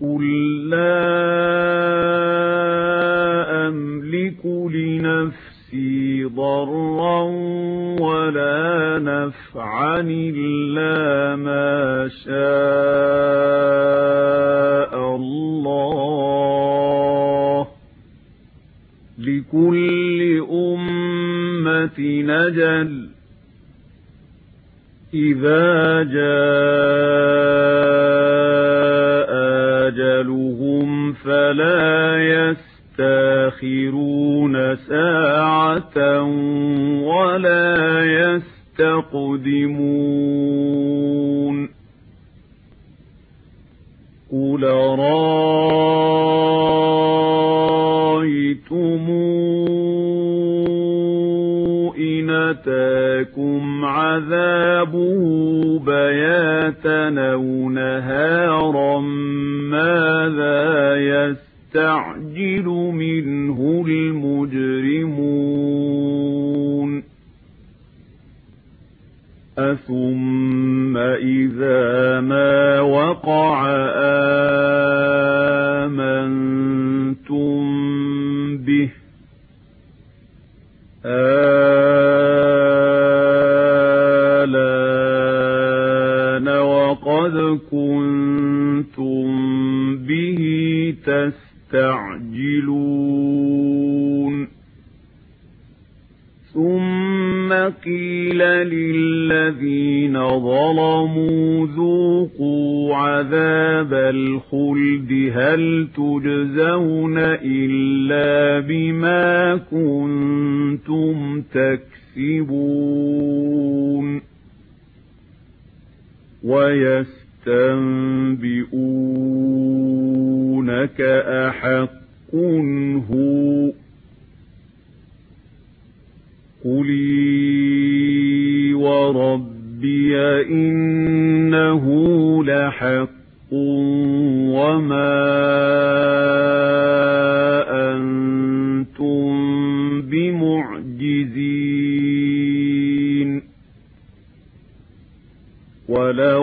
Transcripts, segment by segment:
قُل لَّا أَمْلِكُ لِنَفْسِي ضَرًّا وَلَا نَفْعًا إِلَّا مَا شَاءَ اللَّهُ لِكُلِّ أُمَّةٍ نجل إِذَا جَاءَ فلا يستأخرون ساعة ولا يستقدمون قل رأى يستعجل منه المجرمون. أثم إذا ما وقع آمنتم به. آلان وقد كنتم الخلد هل تجزون إلا بما كنتم تكسبون ويستنبئونك أحق هو قلي وربي إنه لحق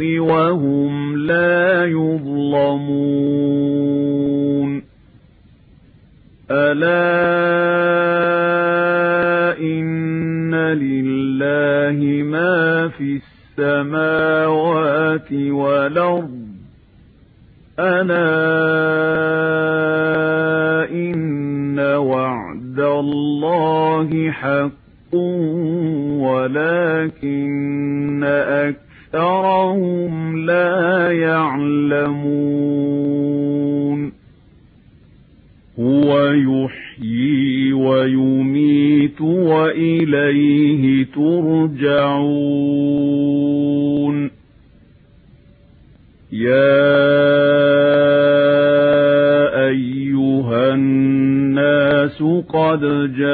الْحَقِّ وَهُمْ لَا يُظْلَمُونَ. أَلَا إِنَّ لِلَّهِ مَا فِي السَّمَاوَاتِ وَالْأَرْضِ. أَلَا إِنَّ وَعْدَ اللَّهِ حَقٌّ وَلَكِنَّ أَكْثَرَ أَكْثَرَهُمْ لَا يَعْلَمُونَ. هُوَ يُحْيِي وَيُمِيتُ وَإِلَيْهِ تُرْجَعُونَ. يَا أَيُّهَا النَّاسُ قَدْ جَاءَ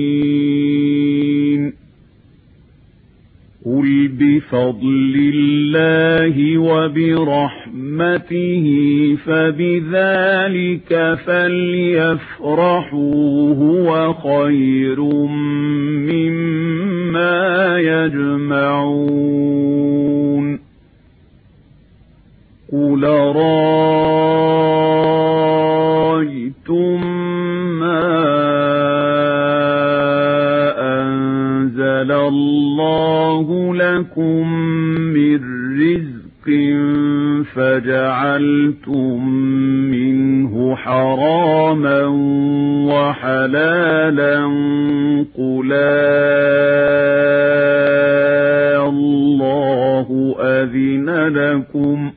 قل بفضل الله وبرحمته فبذلك فليفرحوا هو خير مما يجمعون قل رأى من رزق فجعلتم منه حراما وحلالا قل الله أذن لكم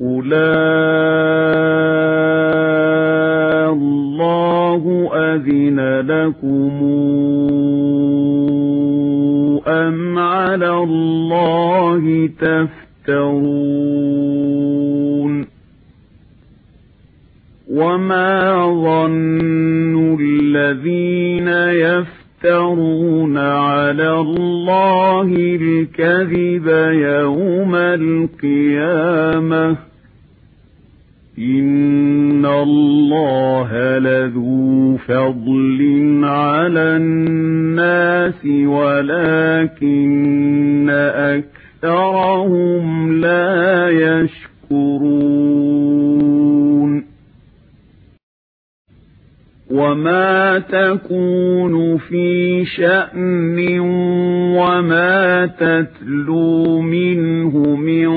قل الله أذن لكم تفترون وما ظن الذين يفترون على الله الكذب يوم القيامة إن الله لذو فضل على الناس ولكن أكثر أَكْثَرَهُمْ لَا يَشْكُرُونَ وَمَا تَكُونُ فِي شَأْنٍ وَمَا تَتْلُو مِنْهُ مِنْ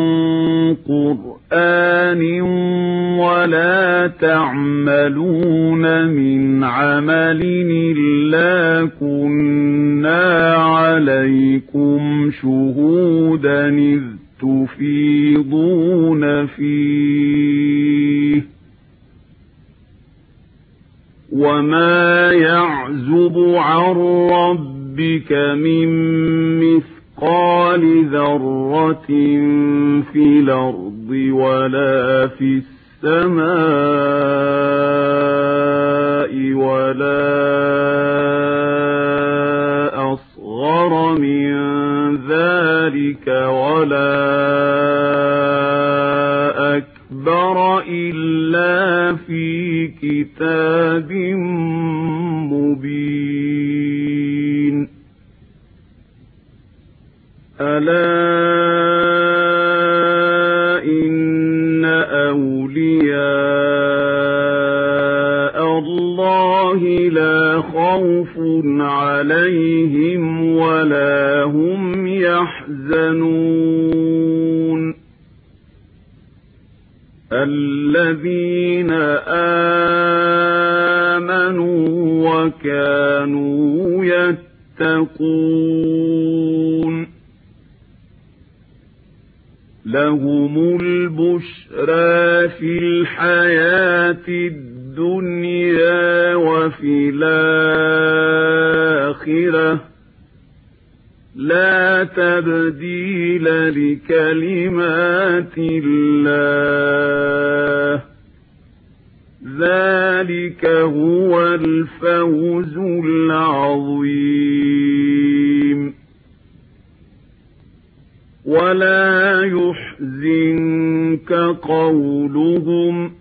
قُرْآنٍ وَلَا تَعْمَلُونَ مِنْ عَمَلٍ إِلَّا كُنَّا عَلَيْكُمْ شهودا إذ تفيضون فيه وما يعزب عن ربك من مثقال ذرة في الأرض ولا في السماء ولا أصغر من ولا أكبر إلا في كتاب مبين. ألا إن أولياء الله لا خوف عليهم عَلَيْهِمْ وَلَا هُمْ يَحْزَنُونَ الَّذِينَ آمَنُوا وَكَانُوا يَتَّقُونَ لَهُمُ الْبُشْرَى فِي الْحَيَاةِ الدُّنْيَا وَفِي الْآخِرَةِ لا تبديل لكلمات الله. ذلك هو الفوز العظيم. ولا يحزنك قولهم.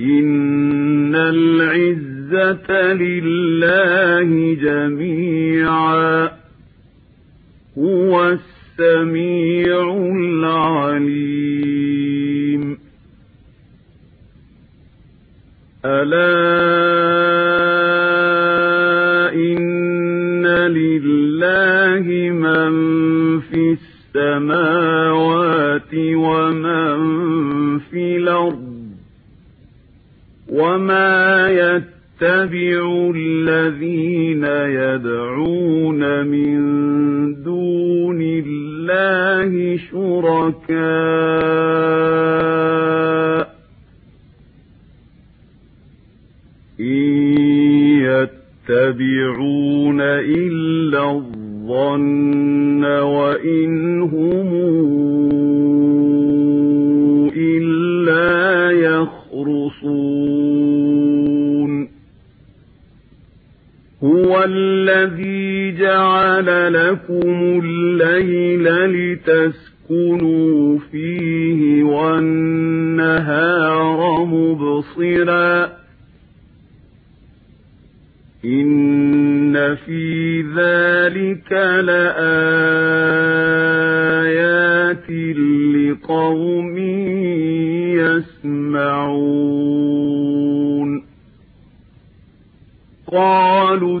إن العزة لله جميعا. هو السميع العليم. ألا إن لله من في السماوات ومن في الأرض وما يتبع اتبعوا الذين يدعون من دون الله شركاء إن يتبعون إلا الظن وإن هم الَّذِي جَعَلَ لَكُمُ اللَّيْلَ لِتَسْكُنُوا فِيهِ وَالنَّهَارَ مُبْصِرًا إِنَّ فِي ذَلِكَ لَآيَاتٍ لِقَوْمٍ يَسْمَعُونَ قَالُوا